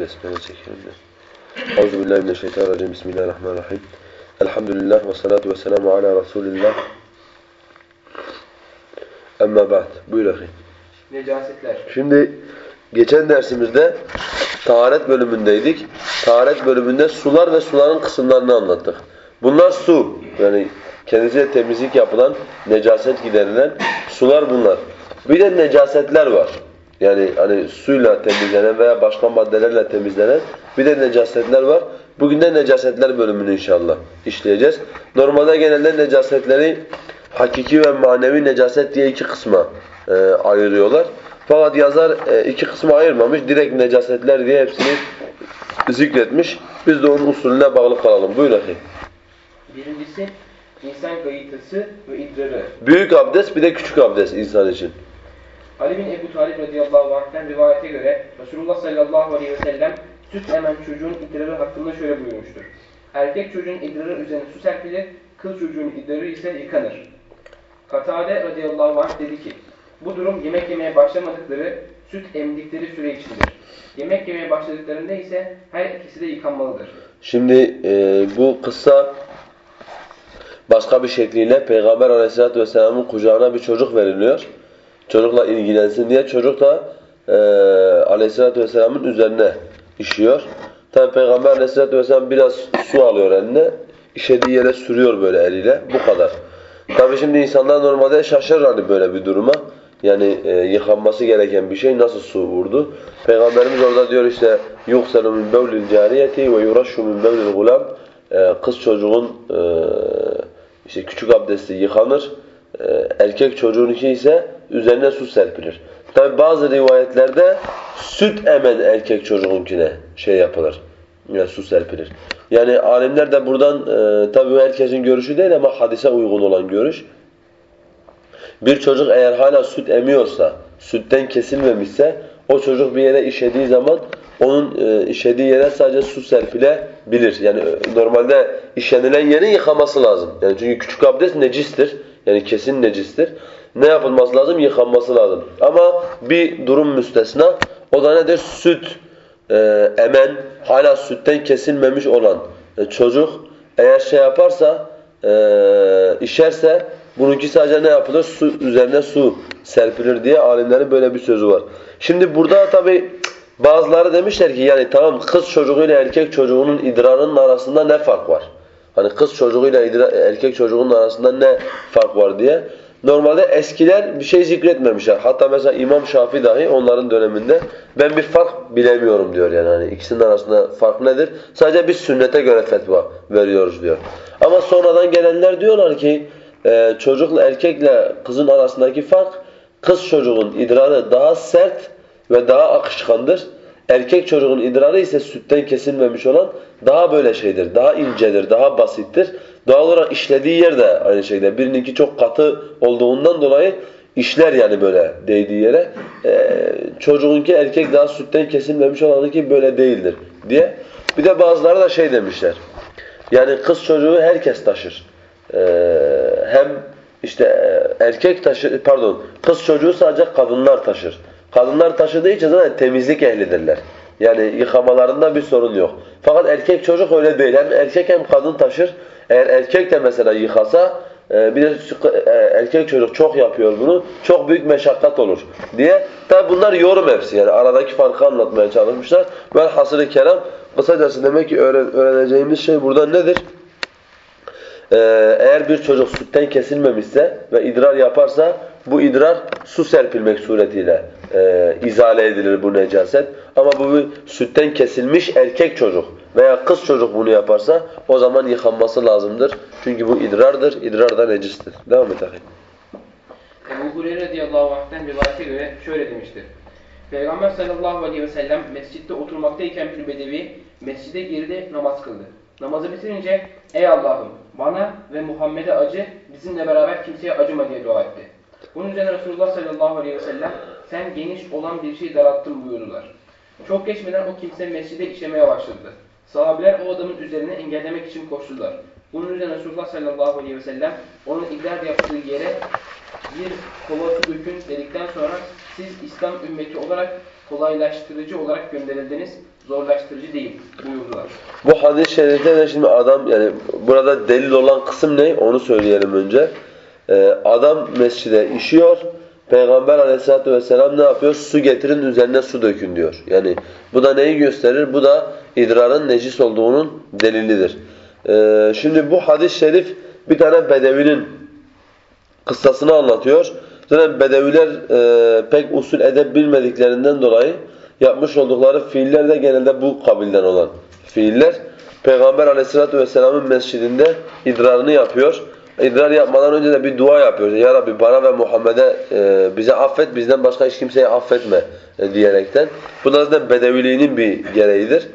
Besmele çekelim de. Euzubillahimineşşeytanirracim. Bismillahirrahmanirrahim. Elhamdülillah ve salatu ve selamu ala Resulillah. Amma ba'd. Buyur akı. Necasetler. Şimdi geçen dersimizde taharet bölümündeydik. Taharet bölümünde sular ve suların kısımlarını anlattık. Bunlar su. Yani kendisiyle temizlik yapılan, necaset giderilen sular bunlar. Bir de necasetler var. Yani hani suyla temizlenen veya başka maddelerle temizlenen bir de necasetler var. Bugün de necasetler bölümünü inşallah işleyeceğiz. Normalde genelde necasetleri hakiki ve manevi necaset diye iki kısma e, ayırıyorlar. Fakat yazar e, iki kısma ayırmamış. Direkt necasetler diye hepsini zikretmiş. Biz de onun usulüne bağlı kalalım. Buyur akı. Birincisi insan gayıtısı ve idrarı. Büyük abdest bir de küçük abdest insan için. Ali bin Ebu Talib radıyallahu anh'ten rivayete göre Resulullah sallallahu aleyhi ve sellem süt emen çocuğun idrarı hakkında şöyle buyurmuştur. Erkek çocuğun idrarı üzerine su serpilir, kız çocuğun idrarı ise yıkanır. Katade radıyallahu anh dedi ki, bu durum yemek yemeye başlamadıkları, süt emdikleri süre içindir. Yemek yemeye başladıklarında ise her ikisi de yıkanmalıdır. Şimdi e, bu kıssa başka bir şekliyle Peygamber aleyhissalatü vesselamın kucağına bir çocuk veriliyor. Çocukla ilgilensin diye çocuk da e, aleyhissalatü vesselamın üzerine işiyor. Tabi Peygamber aleyhissalatü vesselam biraz su alıyor eline, işediği yere sürüyor böyle eliyle. Bu kadar. Tabi şimdi insanlar normalde şaşırır hani böyle bir duruma. Yani e, yıkanması gereken bir şey nasıl su vurdu? Peygamberimiz orada diyor işte يُغْسَلُ مِنْ بَوْلِ الْجَارِيَةِ وَيُرَشُّ مِنْ بَوْلِ الْغُلَامِ e, Kız çocuğun e, işte küçük abdesti yıkanır. E, erkek çocuğunki ise üzerine su serpilir. Tabi bazı rivayetlerde süt emen erkek çocuğunkine şey yapılır. Yani su serpilir. Yani alimler de buradan e, tabi herkesin görüşü değil ama hadise uygun olan görüş. Bir çocuk eğer hala süt emiyorsa, sütten kesilmemişse o çocuk bir yere işediği zaman onun e, işediği yere sadece su serpilebilir. Yani e, normalde işenilen yerin yıkaması lazım. Yani çünkü küçük abdest necistir. Yani kesin necistir. Ne yapılması lazım? Yıkanması lazım. Ama bir durum müstesna. O da nedir? Süt e, emen, hala sütten kesilmemiş olan e, çocuk eğer şey yaparsa, e, işerse bununki sadece ne yapılır? Su üzerine su serpilir diye alimlerin böyle bir sözü var. Şimdi burada tabi bazıları demişler ki yani tamam kız çocuğuyla erkek çocuğunun idrarının arasında ne fark var? Hani kız çocuğuyla erkek çocuğunun arasında ne fark var diye. Normalde eskiler bir şey zikretmemişler. Hatta mesela İmam Şafii dahi onların döneminde ben bir fark bilemiyorum diyor yani hani ikisinin arasında fark nedir? Sadece biz sünnete göre fetva veriyoruz diyor. Ama sonradan gelenler diyorlar ki e, çocukla erkekle kızın arasındaki fark kız çocuğun idrarı daha sert ve daha akışkandır. Erkek çocuğun idrarı ise sütten kesilmemiş olan daha böyle şeydir, daha incedir, daha basittir. Doğal olarak işlediği yer de aynı şekilde. Birininki çok katı olduğundan dolayı işler yani böyle değdiği yere. Ee, çocuğunki erkek daha sütten kesilmemiş olanınki böyle değildir diye. Bir de bazıları da şey demişler. Yani kız çocuğu herkes taşır. Ee, hem işte erkek taşır, pardon kız çocuğu sadece kadınlar taşır. Kadınlar taşıdığı için zaten temizlik ehlidirler. Yani yıkamalarında bir sorun yok. Fakat erkek çocuk öyle değil. Hem erkek hem kadın taşır. Eğer erkek de mesela yıkasa, bir de erkek çocuk çok yapıyor bunu, çok büyük meşakkat olur diye. Tabi bunlar yorum hepsi yani aradaki farkı anlatmaya çalışmışlar. Velhasıl-ı kelam kısacası demek ki öğreneceğimiz şey burada nedir? Eğer bir çocuk sütten kesilmemişse ve idrar yaparsa bu idrar su serpilmek suretiyle e, izale edilir bu necaset. Ama bu bir sütten kesilmiş erkek çocuk veya kız çocuk bunu yaparsa o zaman yıkanması lazımdır. Çünkü bu idrardır, idrar da necistir. Devam et akıyım. Ebu Hureyre radıyallahu anh'ten rivayete göre şöyle demiştir. Peygamber sallallahu aleyhi ve sellem mescitte oturmaktayken bir bedevi mescide girdi namaz kıldı. Namazı bitirince ey Allah'ım bana ve Muhammed'e acı bizimle beraber kimseye acıma diye dua etti. Bunun üzerine Resulullah sallallahu aleyhi ve sellem sen geniş olan bir şey darattın buyurdular. Çok geçmeden o kimse mescide işemeye başladı. Sahabeler o adamın üzerine engellemek için koştular. Bunun üzerine Resulullah sallallahu aleyhi ve sellem onun idrar yaptığı yere bir kova dökün dedikten sonra siz İslam ümmeti olarak kolaylaştırıcı olarak gönderildiniz, zorlaştırıcı değil buyurdular. Bu hadis-i şerifte de şimdi adam yani burada delil olan kısım ne? Onu söyleyelim önce. Ee, adam mescide işiyor. Peygamber aleyhissalatü vesselam ne yapıyor? Su getirin üzerine su dökün diyor. Yani bu da neyi gösterir? Bu da idrarın necis olduğunun delilidir. Ee, şimdi bu hadis-i şerif bir tane bedevinin kıssasını anlatıyor. Zaten bedeviler e, pek usul edep bilmediklerinden dolayı yapmış oldukları fiiller de genelde bu kabilden olan fiiller. Peygamber aleyhissalatu vesselamın mescidinde idrarını yapıyor. İdrar yapmadan önce de bir dua yapıyor. Ya Rabbi bana ve Muhammed'e e, bize affet, bizden başka hiç kimseyi affetme e, diyerekten. Bu da zaten bedeviliğinin bir gereğidir.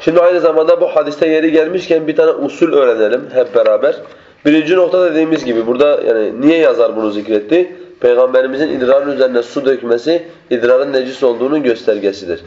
Şimdi aynı zamanda bu hadiste yeri gelmişken bir tane usul öğrenelim hep beraber. Birinci nokta dediğimiz gibi burada yani niye yazar bunu zikretti? Peygamberimizin idrarın üzerine su dökmesi idrarın necis olduğunun göstergesidir.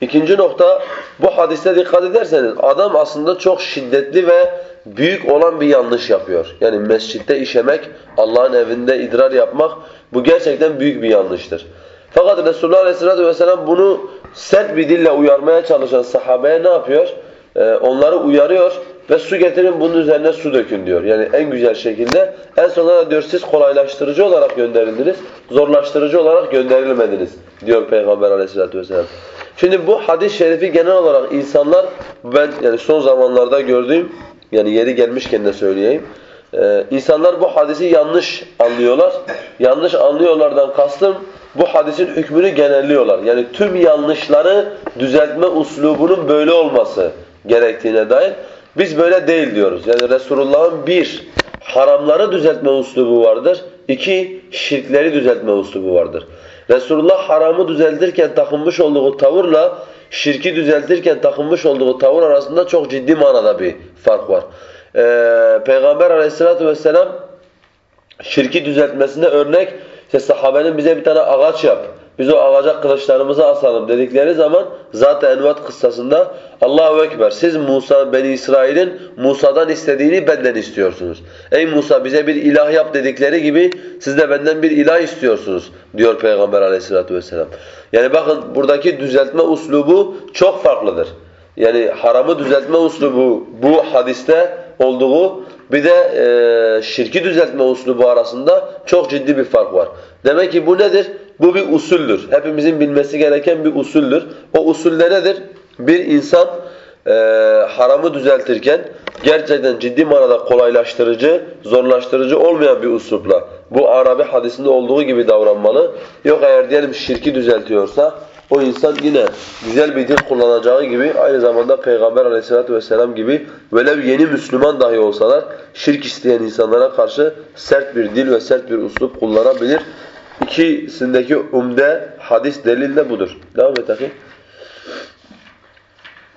İkinci nokta bu hadiste dikkat ederseniz adam aslında çok şiddetli ve büyük olan bir yanlış yapıyor. Yani mescitte işemek, Allah'ın evinde idrar yapmak bu gerçekten büyük bir yanlıştır. Fakat Resulullah Aleyhisselatü Vesselam bunu sert bir dille uyarmaya çalışan sahabeye ne yapıyor? Ee, onları uyarıyor ve su getirin bunun üzerine su dökün diyor. Yani en güzel şekilde. En sonunda da diyor siz kolaylaştırıcı olarak gönderildiniz, zorlaştırıcı olarak gönderilmediniz diyor Peygamber Aleyhisselatü Vesselam. Şimdi bu hadis-i şerifi genel olarak insanlar ben yani son zamanlarda gördüğüm yani yeri gelmişken de söyleyeyim. Ee, insanlar bu hadisi yanlış anlıyorlar. Yanlış anlıyorlardan kastım bu hadisin hükmünü genelliyorlar. Yani tüm yanlışları düzeltme uslubunun böyle olması gerektiğine dair. Biz böyle değil diyoruz. Yani Resulullah'ın bir, haramları düzeltme uslubu vardır. İki, şirkleri düzeltme uslubu vardır. Resulullah haramı düzeltirken takınmış olduğu tavırla şirki düzeltirken takınmış olduğu tavır arasında çok ciddi manada bir fark var. Ee, Peygamber aleyhissalatu vesselam şirki düzeltmesine örnek işte sahabenin bize bir tane ağaç yap. Biz o ağaca kılıçlarımızı asalım dedikleri zaman Zat-ı Envat kıssasında Allahu Ekber siz Musa, Beni İsrail'in Musa'dan istediğini benden istiyorsunuz. Ey Musa bize bir ilah yap dedikleri gibi siz de benden bir ilah istiyorsunuz diyor Peygamber aleyhissalatu vesselam. Yani bakın buradaki düzeltme uslubu çok farklıdır. Yani haramı düzeltme uslubu bu hadiste olduğu bir de e, şirki düzeltme uslubu arasında çok ciddi bir fark var. Demek ki bu nedir? Bu bir usuldür. Hepimizin bilmesi gereken bir usuldür. O usulde nedir? Bir insan e, haramı düzeltirken gerçekten ciddi manada kolaylaştırıcı, zorlaştırıcı olmayan bir uslupla bu Arabi hadisinde olduğu gibi davranmalı. Yok eğer diyelim şirki düzeltiyorsa o insan yine güzel bir dil kullanacağı gibi aynı zamanda Peygamber aleyhissalatu vesselam gibi velev yeni Müslüman dahi olsalar şirk isteyen insanlara karşı sert bir dil ve sert bir uslup kullanabilir. İkisindeki umde hadis delil de budur. Devam et akı.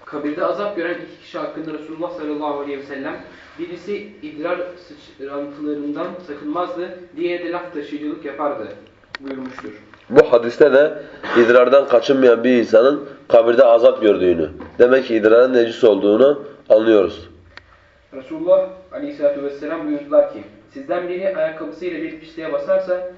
Kabirde azap gören iki kişi hakkında Resulullah sallallahu aleyhi ve sellem birisi idrar sıçrantılarından sakınmazdı, diğeri de laf taşıyıcılık yapardı buyurmuştur. Bu hadiste de idrardan kaçınmayan bir insanın kabirde azap gördüğünü, demek ki idrarın necis olduğunu anlıyoruz. Resulullah aleyhissalatü vesselam buyurdular ki, sizden biri ayakkabısıyla bir pisliğe basarsa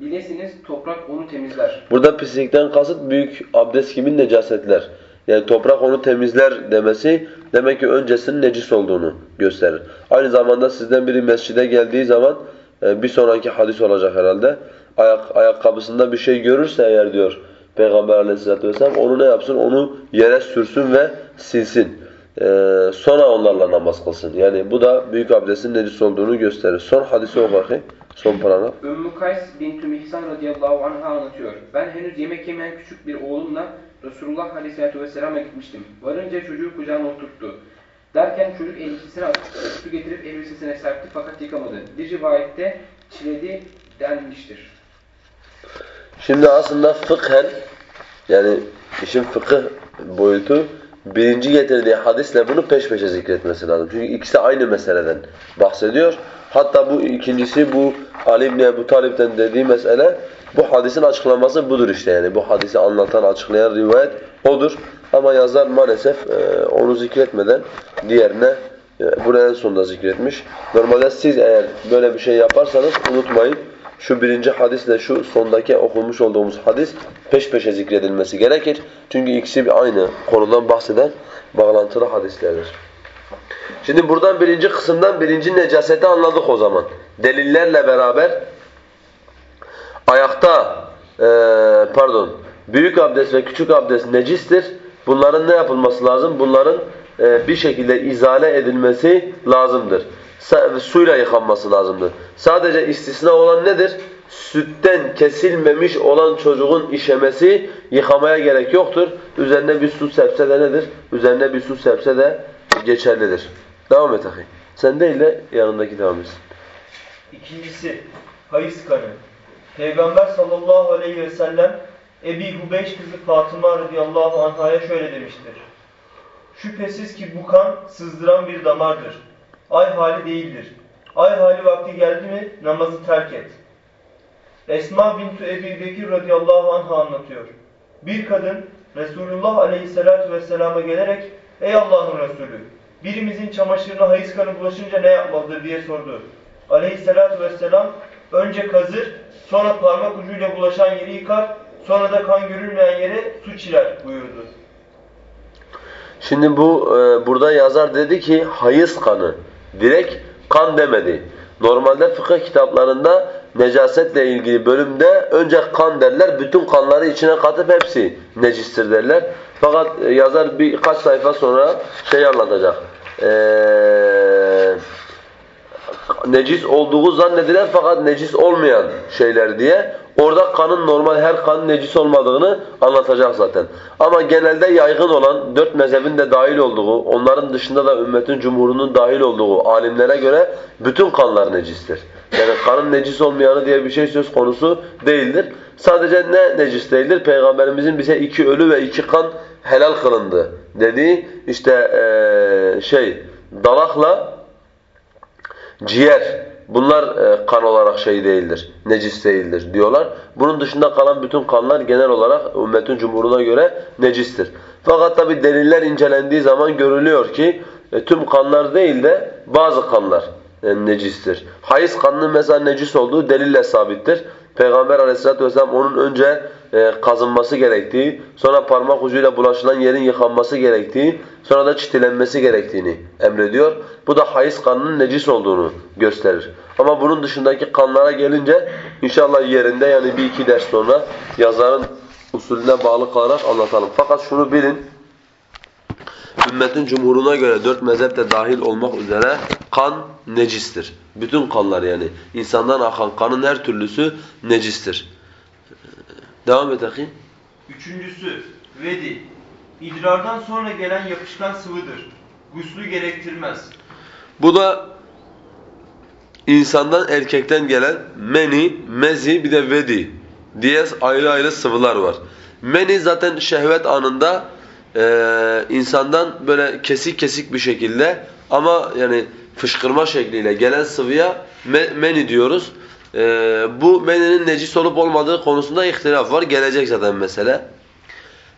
bilesiniz toprak onu temizler. Burada pislikten kasıt büyük abdest gibi necasetler. Yani toprak onu temizler demesi demek ki öncesinin necis olduğunu gösterir. Aynı zamanda sizden biri mescide geldiği zaman e, bir sonraki hadis olacak herhalde. Ayak, ayakkabısında bir şey görürse eğer diyor Peygamber aleyhissalatü vesselam onu ne yapsın? Onu yere sürsün ve silsin. Ee, sonra onlarla namaz kılsın. Yani bu da büyük abdestin necis olduğunu gösterir. Son hadisi o bakayım. Son paragraf. Ümmü Kays bintü Mihsan radıyallahu anh'a anlatıyor. Ben henüz yemek yemeyen küçük bir oğlumla Resulullah aleyhissalatü vesselam'a gitmiştim. Varınca çocuğu kucağına oturttu. Derken çocuk elbisesine su getirip elbisesine serpti fakat yıkamadı. Bir rivayette çiledi denmiştir. Şimdi aslında fıkhen yani işin fıkıh boyutu birinci getirdiği hadisle bunu peş peşe zikretmesi lazım. Çünkü ikisi aynı meseleden bahsediyor. Hatta bu ikincisi bu Ali ibn Ebu Talib'den dediği mesele bu hadisin açıklaması budur işte yani. Bu hadisi anlatan, açıklayan rivayet odur. Ama yazar maalesef e, onu zikretmeden diğerine e, bunu en sonunda zikretmiş. Normalde siz eğer böyle bir şey yaparsanız unutmayın şu birinci hadisle şu sondaki okumuş olduğumuz hadis peş peşe zikredilmesi gerekir. Çünkü ikisi bir aynı konudan bahseden bağlantılı hadislerdir. Şimdi buradan birinci kısımdan birinci necaseti anladık o zaman. Delillerle beraber ayakta e, pardon büyük abdest ve küçük abdest necistir. Bunların ne yapılması lazım? Bunların e, bir şekilde izale edilmesi lazımdır. Suyla yıkanması lazımdır. Sadece istisna olan nedir? Sütten kesilmemiş olan çocuğun işemesi yıkamaya gerek yoktur. Üzerine bir su serpse de nedir? Üzerine bir su serpse de geçerlidir. Devam et ahi. Sen değil de yanındaki devam etsin. İkincisi hayız kanı. Peygamber sallallahu aleyhi ve sellem Ebi Hubeyş kızı Fatıma radıyallahu anh'a şöyle demiştir. Şüphesiz ki bu kan sızdıran bir damardır. Ay hali değildir. Ay hali vakti geldi mi namazı terk et. Esma bintu Ebi Bekir radıyallahu anh'a anlatıyor. Bir kadın Resulullah aleyhissalatu vesselama gelerek Ey Allah'ın Resulü birimizin çamaşırına hayız kanı bulaşınca ne yapmalıdır diye sordu. Aleyhissalatu vesselam önce kazır sonra parmak ucuyla bulaşan yeri yıkar sonra da kan görülmeyen yere su çiler buyurdu. Şimdi bu e, burada yazar dedi ki hayız kanı. Direkt kan demedi. Normalde fıkıh kitaplarında necasetle ilgili bölümde önce kan derler, bütün kanları içine katıp hepsi necistir derler. Fakat e, yazar birkaç sayfa sonra şey anlatacak. Eee necis olduğu zannedilen fakat necis olmayan şeyler diye orada kanın normal her kanın necis olmadığını anlatacak zaten. Ama genelde yaygın olan dört mezhebin de dahil olduğu, onların dışında da ümmetin cumhurunun dahil olduğu alimlere göre bütün kanlar necistir. Yani kanın necis olmayanı diye bir şey söz konusu değildir. Sadece ne necis değildir? Peygamberimizin bize iki ölü ve iki kan helal kılındı dediği işte ee, şey dalakla ciğer bunlar e, kan olarak şey değildir, necis değildir diyorlar. Bunun dışında kalan bütün kanlar genel olarak ümmetin cumhuruna göre necistir. Fakat tabi deliller incelendiği zaman görülüyor ki e, tüm kanlar değil de bazı kanlar e, necistir. Hayız kanının mesela necis olduğu delille sabittir. Peygamber aleyhissalatü vesselam onun önce e, kazınması gerektiği, sonra parmak ucuyla bulaşılan yerin yıkanması gerektiği, sonra da çitilenmesi gerektiğini emrediyor. Bu da hayız kanının necis olduğunu gösterir. Ama bunun dışındaki kanlara gelince inşallah yerinde yani bir iki ders sonra yazarın usulüne bağlı kalarak anlatalım. Fakat şunu bilin, ümmetin cumhuruna göre dört mezhep de dahil olmak üzere kan necistir. Bütün kanlar yani. insandan akan kanın her türlüsü necistir. Devam et akıyım. Üçüncüsü vedi. İdrardan sonra gelen yapışkan sıvıdır. Guslü gerektirmez. Bu da insandan erkekten gelen meni, mezi bir de vedi diye ayrı ayrı sıvılar var. Meni zaten şehvet anında e, insandan böyle kesik kesik bir şekilde ama yani fışkırma şekliyle gelen sıvıya me, meni diyoruz. E, bu meninin necis olup olmadığı konusunda ihtilaf var. Gelecek zaten mesele.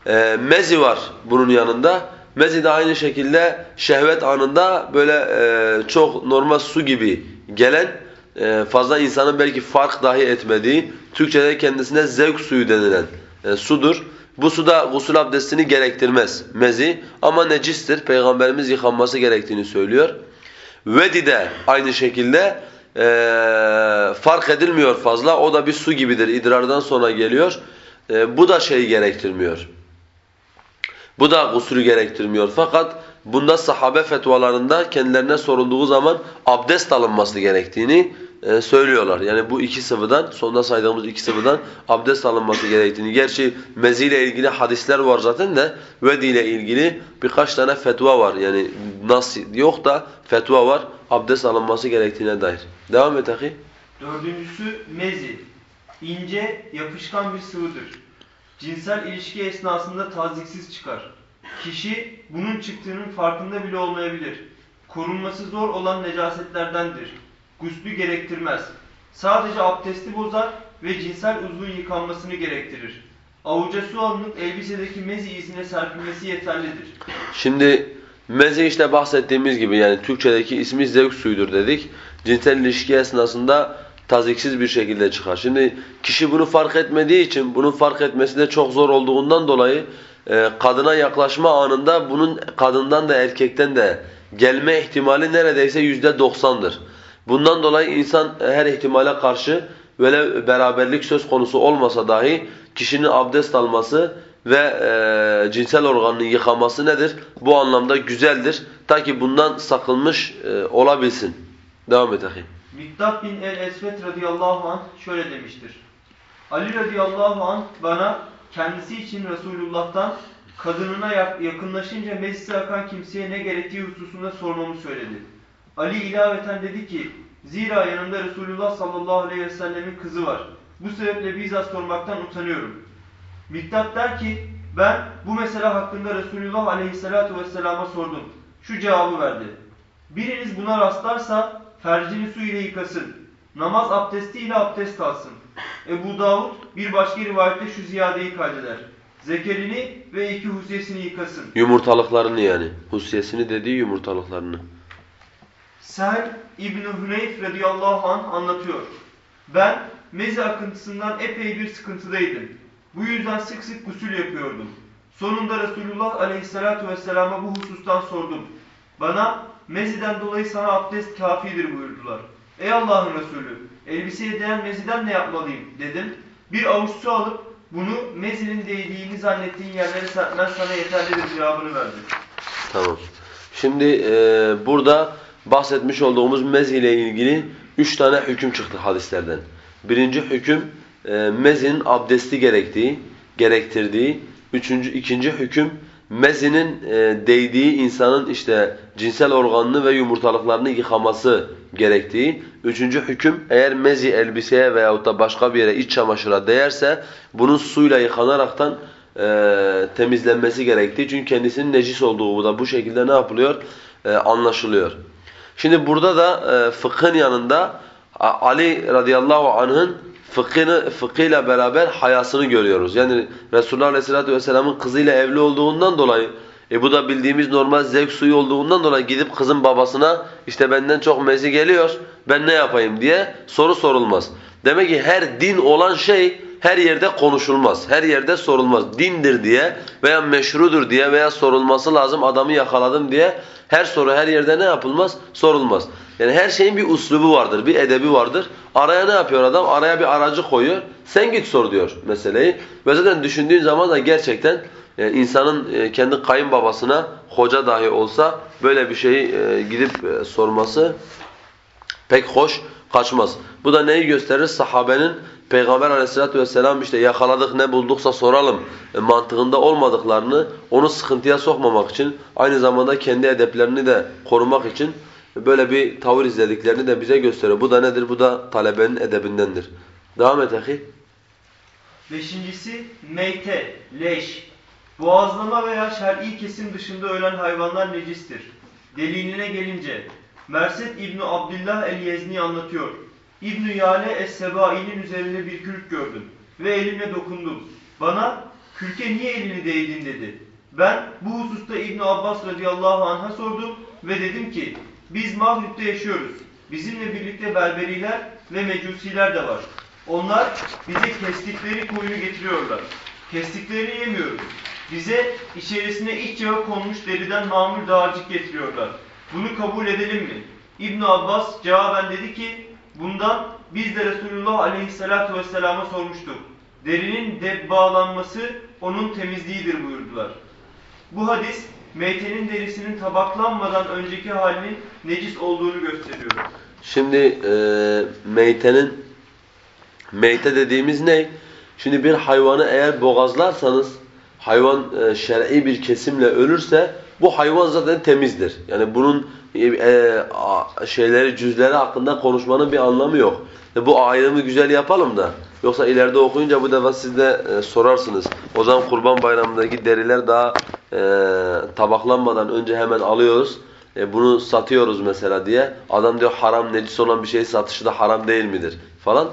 E, mezi var bunun yanında. Mezi de aynı şekilde şehvet anında böyle e, çok normal su gibi gelen e, fazla insanın belki fark dahi etmediği Türkçe'de kendisine zevk suyu denilen e, sudur. Bu suda gusül abdestini gerektirmez mezi ama necistir. Peygamberimiz yıkanması gerektiğini söylüyor. Vedi de aynı şekilde e, fark edilmiyor fazla. O da bir su gibidir. İdrardan sonra geliyor. E, bu da şey gerektirmiyor. Bu da gusülü gerektirmiyor. Fakat bunda sahabe fetvalarında kendilerine sorulduğu zaman abdest alınması gerektiğini e, söylüyorlar. Yani bu iki sıvıdan, sonunda saydığımız iki sıvıdan abdest alınması gerektiğini. Gerçi mezi ile ilgili hadisler var zaten de vedi ile ilgili birkaç tane fetva var. Yani nas yok da fetva var abdest alınması gerektiğine dair. Devam et ahi. Dördüncüsü mezi. İnce, yapışkan bir sıvıdır. Cinsel ilişki esnasında taziksiz çıkar. Kişi bunun çıktığının farkında bile olmayabilir. Korunması zor olan necasetlerdendir. Guslü gerektirmez. Sadece abdesti bozar ve cinsel uzvun yıkanmasını gerektirir. Avuca su alınıp elbisedeki mezi izine serpilmesi yeterlidir. Şimdi meze işte bahsettiğimiz gibi yani Türkçedeki ismi zevk suyudur dedik. Cinsel ilişki esnasında taziksiz bir şekilde çıkar. Şimdi kişi bunu fark etmediği için bunun fark etmesi de çok zor olduğundan dolayı e, kadına yaklaşma anında bunun kadından da erkekten de gelme ihtimali neredeyse yüzde doksandır. Bundan dolayı insan her ihtimale karşı böyle beraberlik söz konusu olmasa dahi kişinin abdest alması ve e, cinsel organını yıkaması nedir? Bu anlamda güzeldir. Ta ki bundan sakınmış e, olabilsin. Devam et ahi. Miktat bin el-Esvet radıyallahu anh şöyle demiştir. Ali radıyallahu anh bana kendisi için Resulullah'tan kadınına yak- yakınlaşınca meclise akan kimseye ne gerektiği hususunda sormamı söyledi. Ali ilaveten dedi ki, zira yanında Resulullah sallallahu aleyhi ve sellemin kızı var. Bu sebeple bizzat sormaktan utanıyorum. Miktat der ki, ben bu mesele hakkında Resulullah aleyhissalatu vesselama sordum. Şu cevabı verdi. Biriniz buna rastlarsa fercini su ile yıkasın. Namaz abdestiyle abdest alsın. Ebu Davud bir başka rivayette şu ziyadeyi kaydeder. Zekerini ve iki husyesini yıkasın. Yumurtalıklarını yani. Husyesini dediği yumurtalıklarını. Sehl İbn-i Hüneyf radıyallahu anh anlatıyor. Ben mezi akıntısından epey bir sıkıntıdaydım. Bu yüzden sık sık gusül yapıyordum. Sonunda Resulullah aleyhissalatu vesselama bu husustan sordum. Bana meziden dolayı sana abdest kafidir buyurdular. Ey Allah'ın Resulü elbiseye değen meziden ne yapmalıyım dedim. Bir avuç su alıp bunu mezinin değdiğini zannettiğin yerlere serpmen sana yeterlidir cevabını verdi. Tamam. Şimdi e, burada bahsetmiş olduğumuz mez ile ilgili üç tane hüküm çıktı hadislerden. Birinci hüküm e, mezinin abdesti gerektiği, gerektirdiği. Üçüncü, ikinci hüküm mezinin e, değdiği insanın işte cinsel organını ve yumurtalıklarını yıkaması gerektiği. Üçüncü hüküm eğer mezi elbiseye veyahut da başka bir yere iç çamaşıra değerse bunun suyla yıkanaraktan e, temizlenmesi gerektiği. Çünkü kendisinin necis olduğu da bu şekilde ne yapılıyor? E, anlaşılıyor. Şimdi burada da e, fıkhın yanında Ali radıyallahu anh'ın fıkhını, fıkhıyla beraber hayasını görüyoruz. Yani Resulullah aleyhissalatu vesselamın kızıyla evli olduğundan dolayı e bu da bildiğimiz normal zevk suyu olduğundan dolayı gidip kızın babasına işte benden çok mezi geliyor ben ne yapayım diye soru sorulmaz. Demek ki her din olan şey her yerde konuşulmaz. Her yerde sorulmaz. Dindir diye veya meşrudur diye veya sorulması lazım adamı yakaladım diye her soru her yerde ne yapılmaz? Sorulmaz. Yani her şeyin bir uslubu vardır, bir edebi vardır. Araya ne yapıyor adam? Araya bir aracı koyuyor. Sen git sor diyor meseleyi. Ve zaten düşündüğün zaman da gerçekten yani insanın e, kendi kayınbabasına hoca dahi olsa böyle bir şeyi e, gidip e, sorması pek hoş kaçmaz. Bu da neyi gösterir? Sahabenin Peygamber aleyhissalatu vesselam işte yakaladık ne bulduksa soralım e, mantığında olmadıklarını onu sıkıntıya sokmamak için aynı zamanda kendi edeplerini de korumak için böyle bir tavır izlediklerini de bize gösteriyor. Bu da nedir? Bu da talebenin edebindendir. Devam et ahi. Beşincisi meyte, leş. Boğazlama veya şer'i kesim dışında ölen hayvanlar necistir. Deliline gelince Merset İbni Abdullah el-Yezni anlatıyor. İbn Yale es-Sebai'nin üzerinde bir kürk gördüm ve elimle dokundum. Bana kürke niye elini değdin dedi. Ben bu hususta İbn Abbas radıyallahu anh'a sordum ve dedim ki biz Mağrib'de yaşıyoruz. Bizimle birlikte Berberiler ve Mecusiler de var. Onlar bize kestikleri koyunu getiriyorlar. Kestiklerini yemiyoruz. Bize içerisine iç yağı konmuş deriden mamur dağarcık getiriyorlar. Bunu kabul edelim mi? İbn Abbas cevaben dedi ki bundan biz de Resulullah aleyhissalatu vesselama sormuştuk. Derinin debbağlanması onun temizliğidir buyurdular. Bu hadis meytenin derisinin tabaklanmadan önceki halinin necis olduğunu gösteriyor. Şimdi e, meytenin meyte dediğimiz ne? Şimdi bir hayvanı eğer boğazlarsanız hayvan e, şer'i bir kesimle ölürse bu hayvan zaten temizdir. Yani bunun e, e, şeyleri cüzleri hakkında konuşmanın bir anlamı yok. E, bu ayrımı güzel yapalım da yoksa ileride okuyunca bu defa siz de e, sorarsınız. O zaman Kurban Bayramı'ndaki deriler daha e, tabaklanmadan önce hemen alıyoruz. E, bunu satıyoruz mesela diye. Adam diyor haram necis olan bir şey satışı da haram değil midir falan.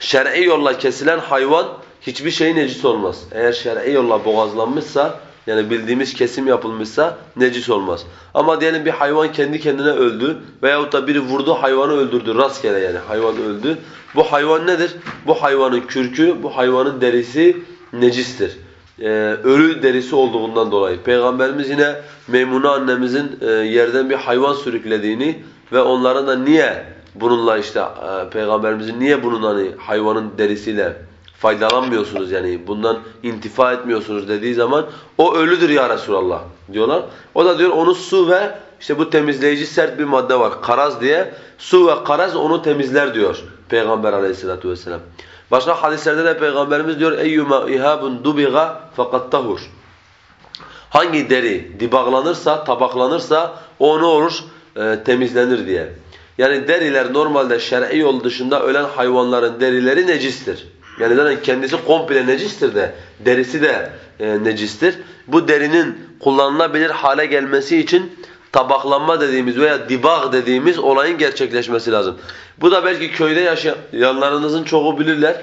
Şer'i yolla kesilen hayvan hiçbir şey necis olmaz. Eğer şer'i yolla boğazlanmışsa yani bildiğimiz kesim yapılmışsa necis olmaz. Ama diyelim bir hayvan kendi kendine öldü veyahut da biri vurdu hayvanı öldürdü rastgele yani hayvan öldü. Bu hayvan nedir? Bu hayvanın kürkü, bu hayvanın derisi necistir. Ee, ölü derisi olduğundan dolayı. Peygamberimiz yine Meymune annemizin e, yerden bir hayvan sürüklediğini ve onların da niye bununla işte e, Peygamberimizin niye bunun hani hayvanın derisiyle faydalanmıyorsunuz yani bundan intifa etmiyorsunuz dediği zaman o ölüdür ya Resulallah diyorlar. O da diyor onu su ve işte bu temizleyici sert bir madde var karaz diye su ve karaz onu temizler diyor Peygamber aleyhissalatu vesselam. Başka hadislerde de Peygamberimiz diyor eyyuma ihabun dubiga fakat tahur. Hangi deri dibaklanırsa, tabaklanırsa o ne olur? E, temizlenir diye. Yani deriler normalde şer'i yol dışında ölen hayvanların derileri necistir. Yani zaten kendisi komple necistir de derisi de e, necistir. Bu derinin kullanılabilir hale gelmesi için tabaklanma dediğimiz veya dibag dediğimiz olayın gerçekleşmesi lazım. Bu da belki köyde yaşayanlarınızın çoğu bilirler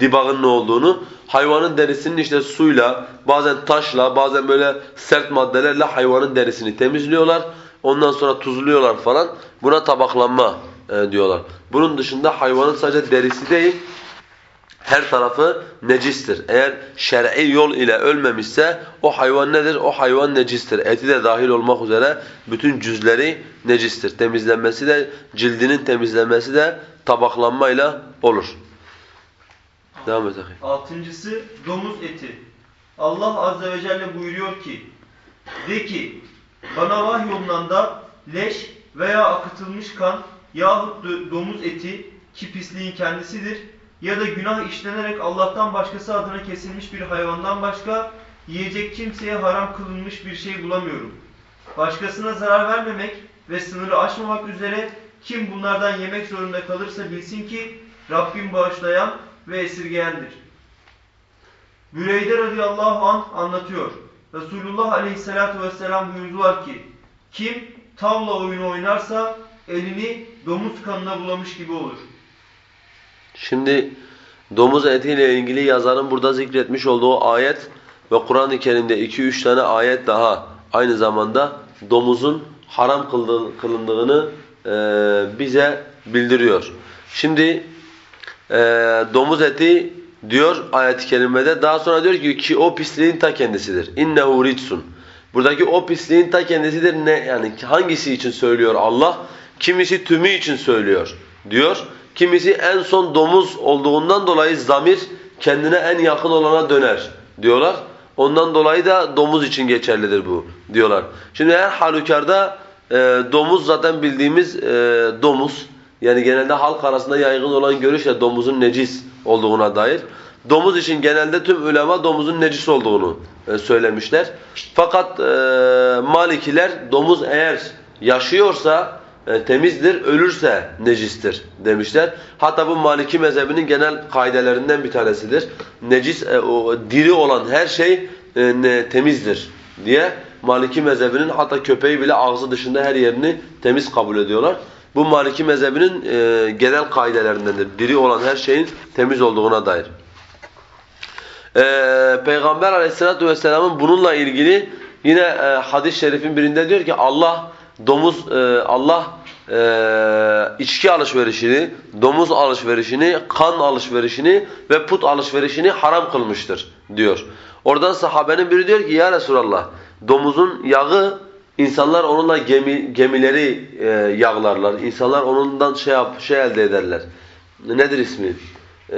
dibagın ne olduğunu. Hayvanın derisinin işte suyla, bazen taşla, bazen böyle sert maddelerle hayvanın derisini temizliyorlar. Ondan sonra tuzluyorlar falan. Buna tabaklanma e, diyorlar. Bunun dışında hayvanın sadece derisi değil, her tarafı necistir. Eğer şer'i yol ile ölmemişse o hayvan nedir? O hayvan necistir. Eti de dahil olmak üzere bütün cüzleri necistir. Temizlenmesi de, cildinin temizlenmesi de tabaklanmayla olur. Devam et akıyım. Altıncısı domuz eti. Allah Azze ve Celle buyuruyor ki, de ki, bana vahyolunan da leş veya akıtılmış kan yahut domuz eti ki pisliğin kendisidir ya da günah işlenerek Allah'tan başkası adına kesilmiş bir hayvandan başka yiyecek kimseye haram kılınmış bir şey bulamıyorum. Başkasına zarar vermemek ve sınırı aşmamak üzere kim bunlardan yemek zorunda kalırsa bilsin ki Rabbim bağışlayan ve esirgeyendir. Büreyde radıyallahu anh anlatıyor. Resulullah aleyhissalatu vesselam buyurdular ki kim tavla oyunu oynarsa elini domuz kanına bulamış gibi olur. Şimdi domuz etiyle ilgili yazarın burada zikretmiş olduğu ayet ve Kur'an-ı Kerim'de 2-3 tane ayet daha aynı zamanda domuzun haram kılındığını e, bize bildiriyor. Şimdi e, domuz eti diyor ayet-i kerimede daha sonra diyor ki ki o pisliğin ta kendisidir. İnnehu ritsun. Buradaki o pisliğin ta kendisidir ne yani hangisi için söylüyor Allah? Kimisi tümü için söylüyor diyor. Kimisi en son domuz olduğundan dolayı zamir kendine en yakın olana döner diyorlar. Ondan dolayı da domuz için geçerlidir bu diyorlar. Şimdi her halükarda e, domuz zaten bildiğimiz e, domuz. Yani genelde halk arasında yaygın olan görüş ya domuzun necis olduğuna dair. Domuz için genelde tüm ulema domuzun necis olduğunu e, söylemişler. Fakat e, Malikiler domuz eğer yaşıyorsa e, temizdir, ölürse necistir demişler. Hatta bu Maliki mezhebinin genel kaidelerinden bir tanesidir. Necis, e, o, diri olan her şey e, ne, temizdir diye Maliki mezhebinin hatta köpeği bile ağzı dışında her yerini temiz kabul ediyorlar. Bu Maliki mezhebinin e, genel kaidelerindendir. Diri olan her şeyin temiz olduğuna dair. E, Peygamber aleyhissalatu vesselamın bununla ilgili yine e, hadis-i şerifin birinde diyor ki Allah domuz e, Allah e, içki alışverişini, domuz alışverişini, kan alışverişini ve put alışverişini haram kılmıştır diyor. Oradan sahabenin biri diyor ki ya Resulallah domuzun yağı insanlar onunla gemi, gemileri e, yağlarlar. İnsanlar onundan şey yap, şey elde ederler. Nedir ismi? E,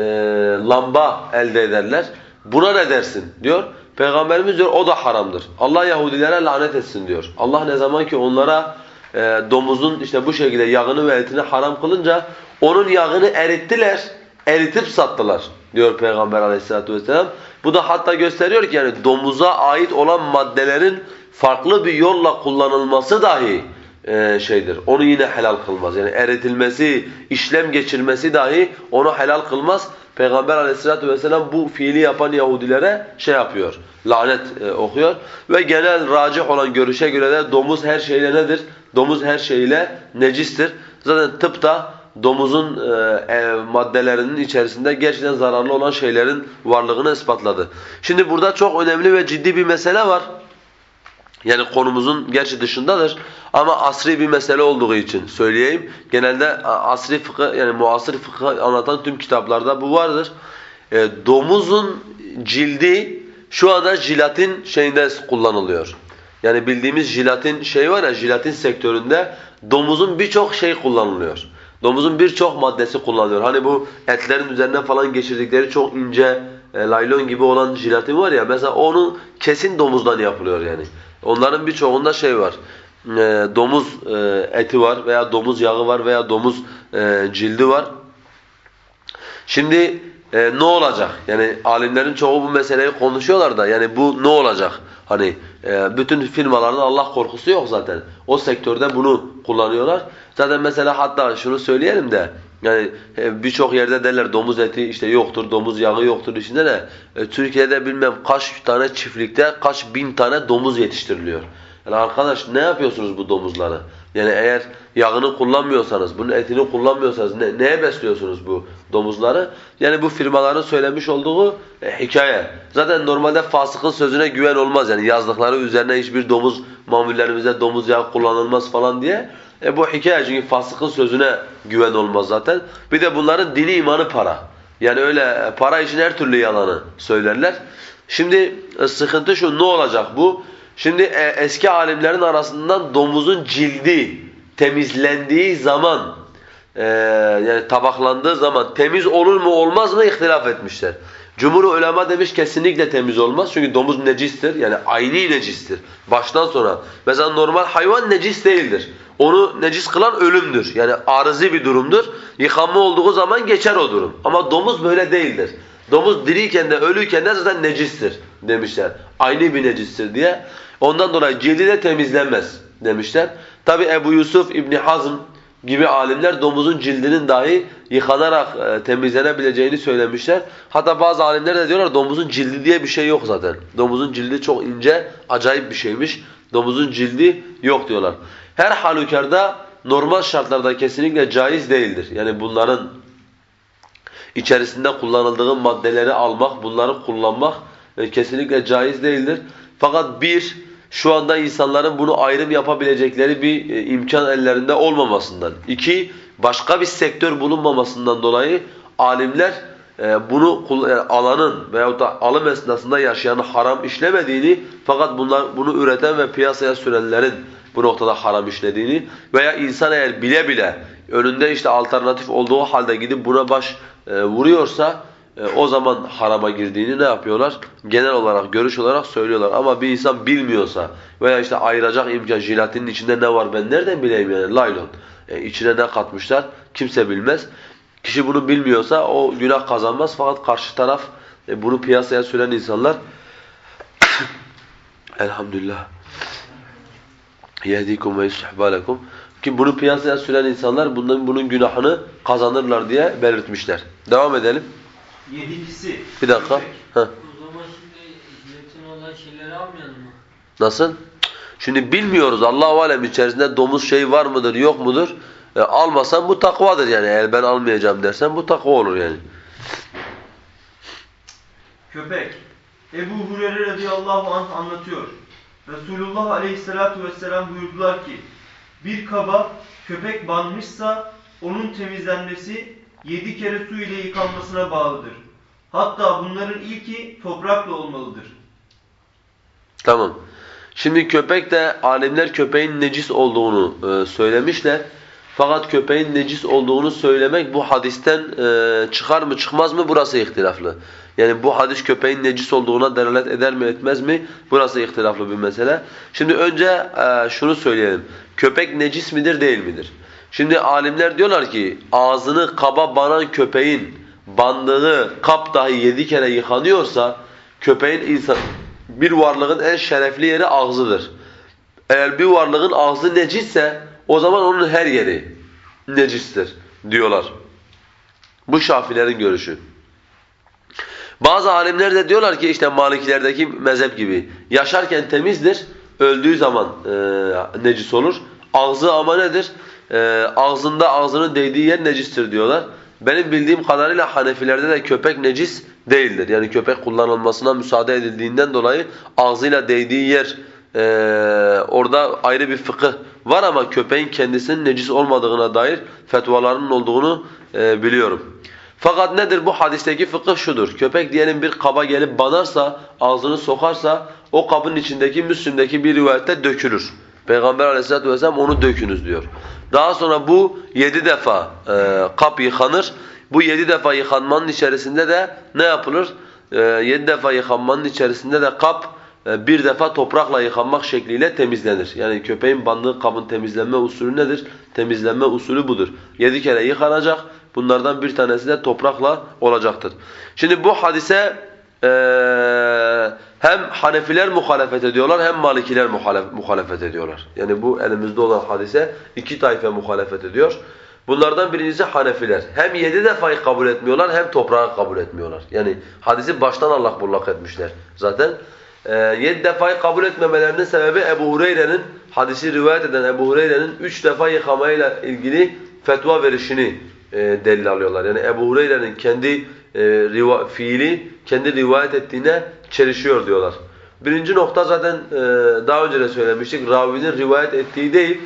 lamba elde ederler. Buna ne dersin diyor. Peygamberimiz diyor o da haramdır. Allah Yahudilere lanet etsin diyor. Allah ne zaman ki onlara e, domuzun işte bu şekilde yağını ve etini haram kılınca onun yağını erittiler, eritip sattılar diyor Peygamber aleyhissalatu vesselam. Bu da hatta gösteriyor ki yani domuza ait olan maddelerin farklı bir yolla kullanılması dahi e, şeydir. Onu yine helal kılmaz. Yani eritilmesi, işlem geçirmesi dahi onu helal kılmaz. Peygamber aleyhissalatu vesselam bu fiili yapan Yahudilere şey yapıyor, lanet e, okuyor. Ve genel racih olan görüşe göre de domuz her şeyle nedir? Domuz her şeyle necistir. Zaten tıpta domuzun e, e, maddelerinin içerisinde gerçekten zararlı olan şeylerin varlığını ispatladı. Şimdi burada çok önemli ve ciddi bir mesele var. Yani konumuzun gerçi dışındadır ama asri bir mesele olduğu için söyleyeyim. Genelde asri fıkıh yani muasır fıkıh anlatan tüm kitaplarda bu vardır. E, domuzun cildi şu anda jilatin şeyinde kullanılıyor. Yani bildiğimiz jilatin şey var ya jilatin sektöründe domuzun birçok şey kullanılıyor. Domuzun birçok maddesi kullanılıyor. Hani bu etlerin üzerine falan geçirdikleri çok ince e, laylon gibi olan jilatin var ya mesela onun kesin domuzdan yapılıyor yani. Onların birçoğunda şey var. E, domuz e, eti var veya domuz yağı var veya domuz e, cildi var. Şimdi e, ne olacak? Yani alimlerin çoğu bu meseleyi konuşuyorlar da yani bu ne olacak? Hani e, bütün firmaların Allah korkusu yok zaten. O sektörde bunu kullanıyorlar. Zaten mesela hatta şunu söyleyelim de yani e, birçok yerde derler domuz eti işte yoktur, domuz yağı yoktur içinde ne? E, Türkiye'de bilmem kaç tane çiftlikte kaç bin tane domuz yetiştiriliyor. Yani arkadaş ne yapıyorsunuz bu domuzları? Yani eğer yağını kullanmıyorsanız, bunun etini kullanmıyorsanız ne, neye besliyorsunuz bu domuzları? Yani bu firmaların söylemiş olduğu e, hikaye. Zaten normalde fasıkın sözüne güven olmaz yani yazdıkları üzerine hiçbir domuz mamullerimizde domuz yağı kullanılmaz falan diye. E bu hikaye çünkü fasıkın sözüne güven olmaz zaten. Bir de bunların dini imanı para. Yani öyle e, para için her türlü yalanı söylerler. Şimdi e, sıkıntı şu ne olacak bu? Şimdi e, eski alimlerin arasından domuzun cildi temizlendiği zaman e, yani tabaklandığı zaman temiz olur mu olmaz mı ihtilaf etmişler. Cumhur ulema demiş kesinlikle temiz olmaz çünkü domuz necistir yani ayni necistir baştan sona. Mesela normal hayvan necis değildir. Onu necis kılan ölümdür yani arızi bir durumdur. Yıkanma olduğu zaman geçer o durum ama domuz böyle değildir. Domuz diriyken de ölüyken de zaten necistir demişler. Aynı bir necistir diye. Ondan dolayı cildi de temizlenmez demişler. Tabi Ebu Yusuf İbni Hazm gibi alimler domuzun cildinin dahi yıkanarak e, temizlenebileceğini söylemişler. Hatta bazı alimler de diyorlar domuzun cildi diye bir şey yok zaten. Domuzun cildi çok ince, acayip bir şeymiş. Domuzun cildi yok diyorlar. Her halükarda normal şartlarda kesinlikle caiz değildir. Yani bunların içerisinde kullanıldığı maddeleri almak, bunları kullanmak e, kesinlikle caiz değildir. Fakat bir, şu anda insanların bunu ayrım yapabilecekleri bir e, imkan ellerinde olmamasından. İki, başka bir sektör bulunmamasından dolayı alimler e, bunu alanın veyahut da alım esnasında yaşayan haram işlemediğini fakat bunlar bunu üreten ve piyasaya sürenlerin bu noktada haram işlediğini veya insan eğer bile bile önünde işte alternatif olduğu halde gidip buna baş e, vuruyorsa e, o zaman harama girdiğini ne yapıyorlar? Genel olarak, görüş olarak söylüyorlar. Ama bir insan bilmiyorsa veya işte ayıracak imkan, jilatinin içinde ne var ben nereden bileyim yani laylon. E, içine ne katmışlar kimse bilmez. Kişi bunu bilmiyorsa o günah kazanmaz fakat karşı taraf e, bunu piyasaya süren insanlar elhamdülillah yehdikum ve yuslih ki bunu piyasaya süren insanlar bunun bunun günahını kazanırlar diye belirtmişler. Devam edelim. Yedincisi. Bir dakika. Heh. O zaman şimdi zeytin olan şeyleri almayalım mı? Nasıl? Şimdi bilmiyoruz Allah-u Alem içerisinde domuz şey var mıdır yok mudur? E, almasan bu takvadır yani. Eğer ben almayacağım dersen bu takva olur yani. Köpek. Ebu Hureyre radıyallahu anh anlatıyor. Resulullah aleyhissalatu vesselam buyurdular ki bir kaba köpek banmışsa onun temizlenmesi yedi kere su ile yıkanmasına bağlıdır. Hatta bunların ilki toprakla olmalıdır. Tamam. Şimdi köpek de alimler köpeğin necis olduğunu e, söylemişler. Fakat köpeğin necis olduğunu söylemek bu hadisten e, çıkar mı çıkmaz mı burası ihtilaflı. Yani bu hadis köpeğin necis olduğuna delalet eder mi etmez mi burası ihtilaflı bir mesele. Şimdi önce e, şunu söyleyelim. Köpek necis midir değil midir? Şimdi alimler diyorlar ki ağzını kaba banan köpeğin bandığı kap dahi yedi kere yıkanıyorsa köpeğin insan bir varlığın en şerefli yeri ağzıdır. Eğer bir varlığın ağzı necisse o zaman onun her yeri necistir diyorlar. Bu Şafilerin görüşü. Bazı alimler de diyorlar ki işte Malikilerdeki mezhep gibi yaşarken temizdir, öldüğü zaman e, necis olur. Ağzı ama nedir? e, ağzında ağzının değdiği yer necistir diyorlar. Benim bildiğim kadarıyla Hanefilerde de köpek necis değildir. Yani köpek kullanılmasına müsaade edildiğinden dolayı ağzıyla değdiği yer e, orada ayrı bir fıkıh var ama köpeğin kendisinin necis olmadığına dair fetvalarının olduğunu e, biliyorum. Fakat nedir bu hadisteki fıkıh şudur. Köpek diyelim bir kaba gelip banarsa, ağzını sokarsa o kabın içindeki Müslim'deki bir rivayette dökülür. Peygamber aleyhissalatu vesselam onu dökünüz diyor. Daha sonra bu yedi defa e, kap yıkanır. Bu yedi defa yıkanmanın içerisinde de ne yapılır? E, yedi defa yıkanmanın içerisinde de kap e, bir defa toprakla yıkanmak şekliyle temizlenir. Yani köpeğin bandığı kabın temizlenme usulü nedir? Temizlenme usulü budur. Yedi kere yıkanacak. Bunlardan bir tanesi de toprakla olacaktır. Şimdi bu hadise e, hem Hanefiler muhalefet ediyorlar hem Malikiler muhalef, muhalefet ediyorlar. Yani bu elimizde olan hadise iki tayfe muhalefet ediyor. Bunlardan birincisi Hanefiler. Hem yedi defayı kabul etmiyorlar hem toprağı kabul etmiyorlar. Yani hadisi baştan allak bullak etmişler zaten. Ee, yedi defayı kabul etmemelerinin sebebi Ebu Hureyre'nin hadisi rivayet eden Ebu Hureyre'nin üç defa yıkamayla ilgili fetva verişini e, delil alıyorlar. Yani Ebu Hureyre'nin kendi e, riva, fiili kendi rivayet ettiğine çelişiyor diyorlar. Birinci nokta zaten e, daha önce de söylemiştik. Ravinin rivayet ettiği değil,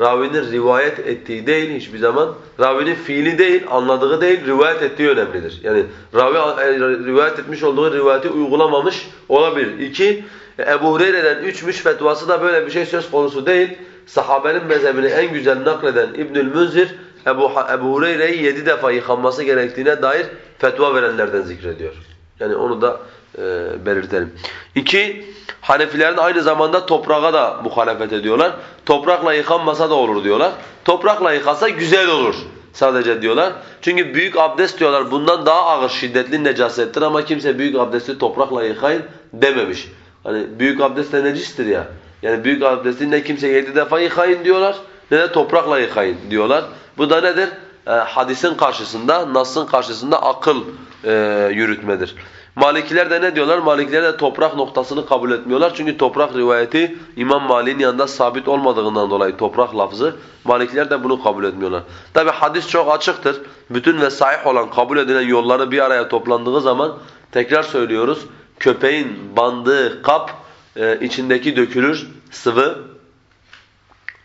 ravinin rivayet ettiği değil hiçbir zaman. Ravinin fiili değil, anladığı değil, rivayet ettiği önemlidir. Yani ravi e, rivayet etmiş olduğu rivayeti uygulamamış olabilir. İki, Ebu Hureyre'den üçmüş fetvası da böyle bir şey söz konusu değil. Sahabenin mezhebini en güzel nakleden İbnül Münzir, Ebu, Ebu Hureyre'yi yedi defa yıkanması gerektiğine dair fetva verenlerden zikrediyor. Yani onu da e, belirtelim. İki, Hanefilerin aynı zamanda toprağa da muhalefet ediyorlar. Toprakla yıkanmasa da olur diyorlar. Toprakla yıkasa güzel olur sadece diyorlar. Çünkü büyük abdest diyorlar bundan daha ağır şiddetli necasettir ama kimse büyük abdesti toprakla yıkayın dememiş. Hani büyük abdest de necistir ya. Yani büyük abdesti ne kimse yedi defa yıkayın diyorlar ne de toprakla yıkayın diyorlar. Bu da nedir? E, hadisin karşısında, Nas'ın karşısında akıl e, yürütmedir. Malikiler de ne diyorlar? Malikiler de toprak noktasını kabul etmiyorlar. Çünkü toprak rivayeti İmam Malik'in yanında sabit olmadığından dolayı toprak lafzı Malikiler de bunu kabul etmiyorlar. Tabi hadis çok açıktır. Bütün ve sahih olan kabul edilen yolları bir araya toplandığı zaman tekrar söylüyoruz. Köpeğin bandığı kap e, içindeki dökülür sıvı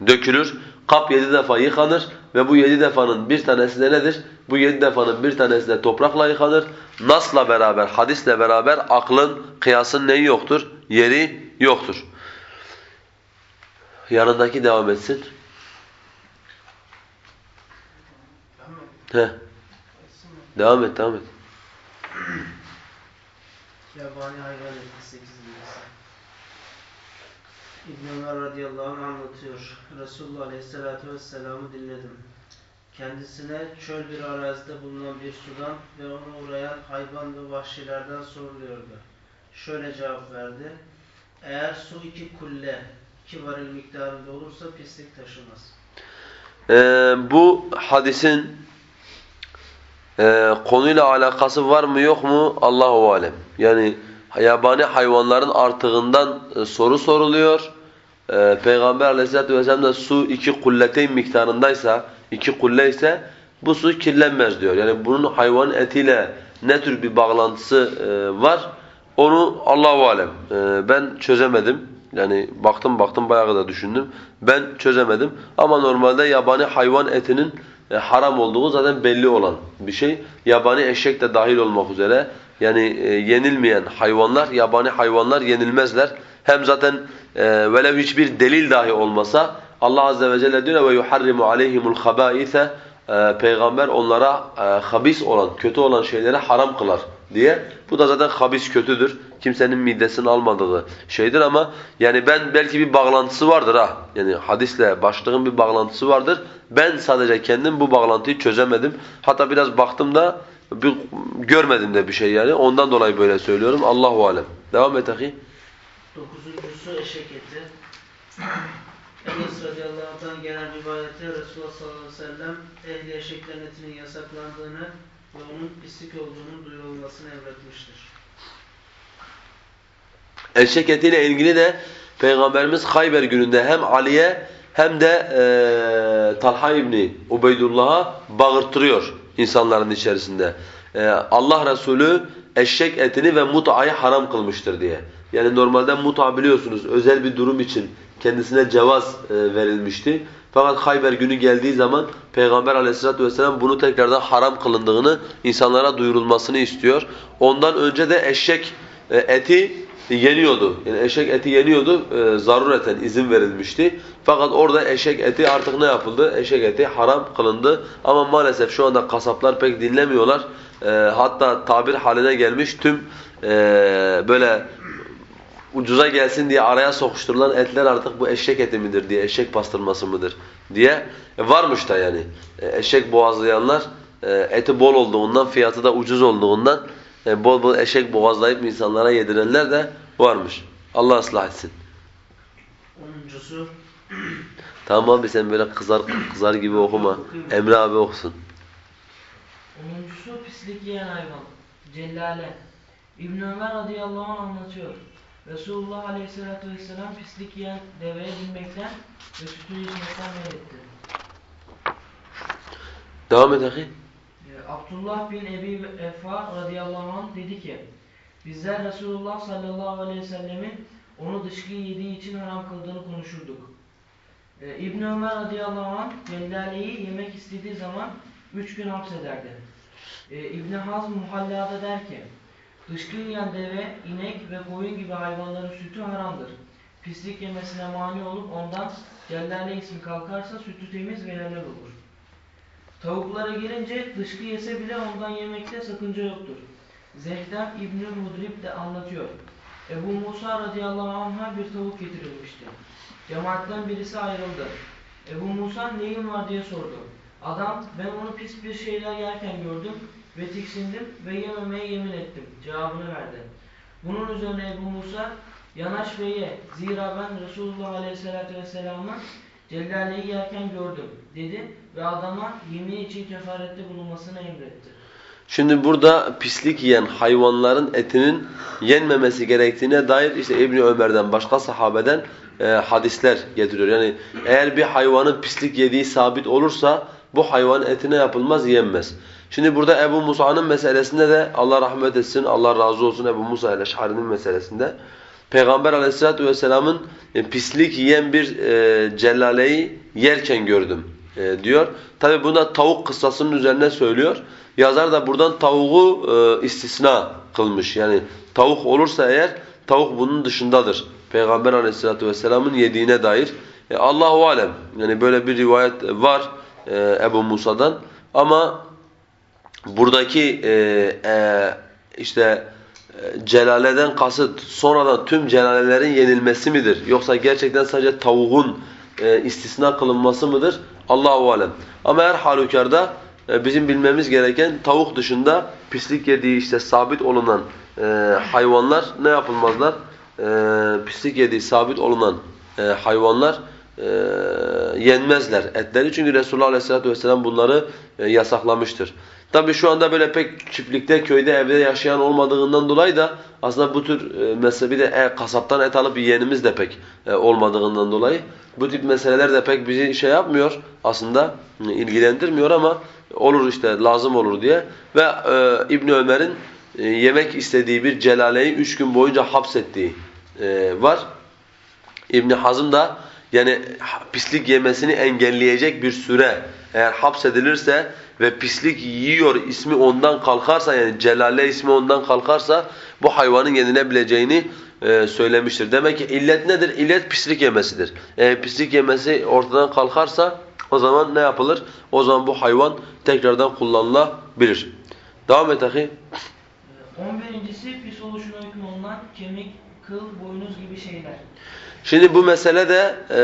dökülür. Kap yedi defa yıkanır ve bu yedi defanın bir tanesi de nedir? Bu yedi defanın bir tanesi de toprakla yıkanır. Nas'la beraber, hadisle beraber aklın, kıyasın neyi yoktur? Yeri yoktur. Yanındaki devam etsin. He. Devam et, devam et. Yabani hayvan eti 8. İbn Ömer radıyallahu anh anlatıyor. Resulullah aleyhissalatu vesselam'ı dinledim. Kendisine çöl bir arazide bulunan bir sudan ve ona uğrayan hayvan ve vahşilerden soruluyordu. Şöyle cevap verdi. Eğer su iki kulle, iki varil miktarında olursa pislik taşımaz. Ee, bu hadisin e, konuyla alakası var mı yok mu Allahu alem. Yani yabani hayvanların artığından e, soru soruluyor. E, Peygamber aleyhissalatu vesselam da su iki kulleteyn miktarındaysa, iki kulle ise bu su kirlenmez diyor. Yani bunun hayvan etiyle ne tür bir bağlantısı e, var onu Allahu alem. E, ben çözemedim. Yani baktım baktım bayağı da düşündüm. Ben çözemedim. Ama normalde yabani hayvan etinin e, haram olduğu zaten belli olan bir şey. Yabani eşek de dahil olmak üzere yani e, yenilmeyen hayvanlar, yabani hayvanlar yenilmezler. Hem zaten e, velev hiçbir delil dahi olmasa Allah azze ve celle diyor ve yuharrimu aleyhimul habaise e, peygamber onlara e, habis olan, kötü olan şeyleri haram kılar diye. Bu da zaten habis kötüdür. Kimsenin midesini almadığı şeydir ama yani ben belki bir bağlantısı vardır ha. Yani hadisle başlığın bir bağlantısı vardır. Ben sadece kendim bu bağlantıyı çözemedim. Hatta biraz baktım da bir, görmedim de bir şey yani. Ondan dolayı böyle söylüyorum. Allahu alem. Devam et ahi. Dokuzuncusu eşek eti. Enes radıyallahu anh'tan gelen rivayette Resulullah sallallahu aleyhi ve sellem ehli eşeklerin etinin yasaklandığını ve onun pislik olduğunu duyurulmasını emretmiştir. Eşek etiyle ilgili de Peygamberimiz Hayber gününde hem Ali'ye hem de e, Talha İbni Ubeydullah'a bağırtırıyor insanların içerisinde. E, Allah Resulü eşek etini ve mut'ayı haram kılmıştır diye. Yani normalde mut'a biliyorsunuz özel bir durum için kendisine cevaz e, verilmişti. Fakat Hayber günü geldiği zaman Peygamber aleyhissalatu vesselam bunu tekrardan haram kılındığını insanlara duyurulmasını istiyor. Ondan önce de eşek e, eti yeniyordu. Yani eşek eti yeniyordu. E, zarureten izin verilmişti. Fakat orada eşek eti artık ne yapıldı? Eşek eti haram kılındı. Ama maalesef şu anda kasaplar pek dinlemiyorlar. E, hatta tabir haline gelmiş tüm e, böyle ucuza gelsin diye araya sokuşturulan etler artık bu eşek eti midir diye, eşek pastırması mıdır diye e, varmış da yani. E, eşek boğazlayanlar e, eti bol olduğundan, fiyatı da ucuz olduğundan e, bol bol eşek boğazlayıp insanlara yedirenler de varmış. Allah ıslah etsin. Onuncusu Tamam abi sen böyle kızar kızar gibi okuma. Emre abi okusun. Onuncusu pislik yiyen hayvan. Cellale. İbn Ömer radıyallahu anh anlatıyor. Resulullah aleyhissalatü vesselam pislik yiyen deveye binmekten ve sütünü içmekten men etti. Devam et akı. Abdullah bin Ebi Efa radıyallahu anh dedi ki Bizler Resulullah sallallahu aleyhi ve sellemin onu dışkı yediği için haram kıldığını konuşurduk. Ee, İbn Ömer radıyallahu anh Cellale'yi yemek istediği zaman üç gün hapsederdi. Ee, İbn Hazm Muhalla'da der ki Dışkı yiyen deve, inek ve koyun gibi hayvanların sütü haramdır. Pislik yemesine mani olup ondan cellale ismi kalkarsa sütü temiz ve helal olur. Tavuklara gelince dışkı yese bile ondan yemekte sakınca yoktur. Zehdem İbnül Mudrib de anlatıyor. Ebu Musa radıyallahu anh'a bir tavuk getirilmişti. Cemaatten birisi ayrıldı. Ebu Musa neyin var diye sordu. Adam ben onu pis bir şeyler yerken gördüm ve tiksindim ve yememeye yemin ettim cevabını verdi. Bunun üzerine Ebu Musa yanaş ve ye zira ben Resulullah aleyhissalatü vesselam'ı Cellale'yi yerken gördüm dedi ve adama yemin için kefarette bulunmasını emretti. Şimdi burada pislik yiyen hayvanların etinin yenmemesi gerektiğine dair işte İbn Ömer'den başka sahabeden e, hadisler getiriyor. Yani eğer bir hayvanın pislik yediği sabit olursa bu hayvanın etine yapılmaz, yenmez. Şimdi burada Ebu Musa'nın meselesinde de Allah rahmet etsin, Allah razı olsun Ebu Musa ile Şahri'nin meselesinde Peygamber aleyhissalatu vesselamın e, pislik yiyen bir e, cellaleyi yerken gördüm e, diyor. Tabi bunda tavuk kıssasının üzerine söylüyor. Yazar da buradan tavuğu e, istisna kılmış. Yani tavuk olursa eğer tavuk bunun dışındadır. Peygamber aleyhissalatu vesselamın yediğine dair. E, Allahu alem. Yani böyle bir rivayet var e, Ebu Musa'dan. Ama buradaki e, e, işte celaleden kasıt sonradan tüm celalelerin yenilmesi midir? Yoksa gerçekten sadece tavuğun e, istisna kılınması mıdır? Allahu alem. Ama her halükarda e, bizim bilmemiz gereken tavuk dışında pislik yediği işte sabit olunan e, hayvanlar ne yapılmazlar? E, pislik yediği sabit olunan e, hayvanlar e, yenmezler etleri. Çünkü Resulullah Aleyhisselatü Vesselam bunları e, yasaklamıştır. Tabi şu anda böyle pek çiftlikte, köyde, evde yaşayan olmadığından dolayı da aslında bu tür e, mezhebi de e, kasaptan et alıp yiyenimiz de pek e, olmadığından dolayı bu tip meseleler de pek bizi şey yapmıyor aslında e, ilgilendirmiyor ama olur işte lazım olur diye ve e, İbn Ömer'in e, yemek istediği bir celaleyi üç gün boyunca hapsettiği e, var. İbn Hazım da yani pislik yemesini engelleyecek bir süre eğer hapsedilirse ve pislik yiyor ismi ondan kalkarsa yani celale ismi ondan kalkarsa bu hayvanın yenilebileceğini e, söylemiştir. Demek ki illet nedir? İllet pislik yemesidir. Eğer pislik yemesi ortadan kalkarsa o zaman ne yapılır? O zaman bu hayvan tekrardan kullanılabilir. Devam et ahi. Ee, On birincisi pis oluşuna hüküm olunan kemik, kıl, boynuz gibi şeyler. Şimdi bu mesele de e,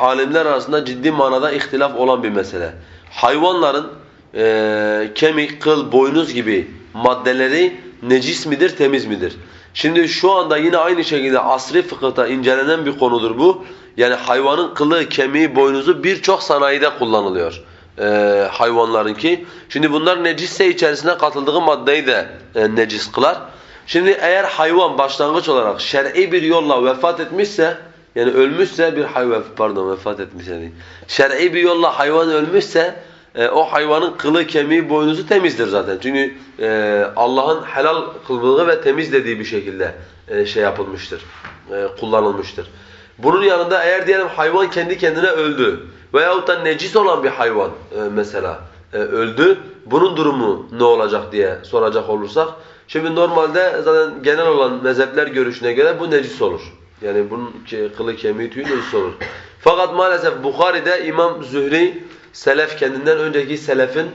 alimler arasında ciddi manada ihtilaf olan bir mesele. Hayvanların e, kemik, kıl, boynuz gibi maddeleri necis midir, temiz midir? Şimdi şu anda yine aynı şekilde asri fıkıhta incelenen bir konudur bu. Yani hayvanın kılı, kemiği, boynuzu birçok sanayide kullanılıyor. E, hayvanların ki. Şimdi bunlar necisse içerisine katıldığı maddeyi de e, necis kılar. Şimdi eğer hayvan başlangıç olarak şer'i bir yolla vefat etmişse yani ölmüşse bir hayvan pardon vefat etmiş yani. Şer'i bir yolla hayvan ölmüşse e, o hayvanın kılı, kemiği, boynuzu temizdir zaten. Çünkü e, Allah'ın helal kıldığı ve temiz dediği bir şekilde e, şey yapılmıştır, e, kullanılmıştır. Bunun yanında eğer diyelim hayvan kendi kendine öldü veyahut da necis olan bir hayvan e, mesela e, öldü, bunun durumu ne olacak diye soracak olursak, şimdi normalde zaten genel olan mezhepler görüşüne göre bu necis olur. Yani bunun kılı kemiği tüyü necis olur. Fakat maalesef Bukhari'de İmam Zühri, selef kendinden önceki selefin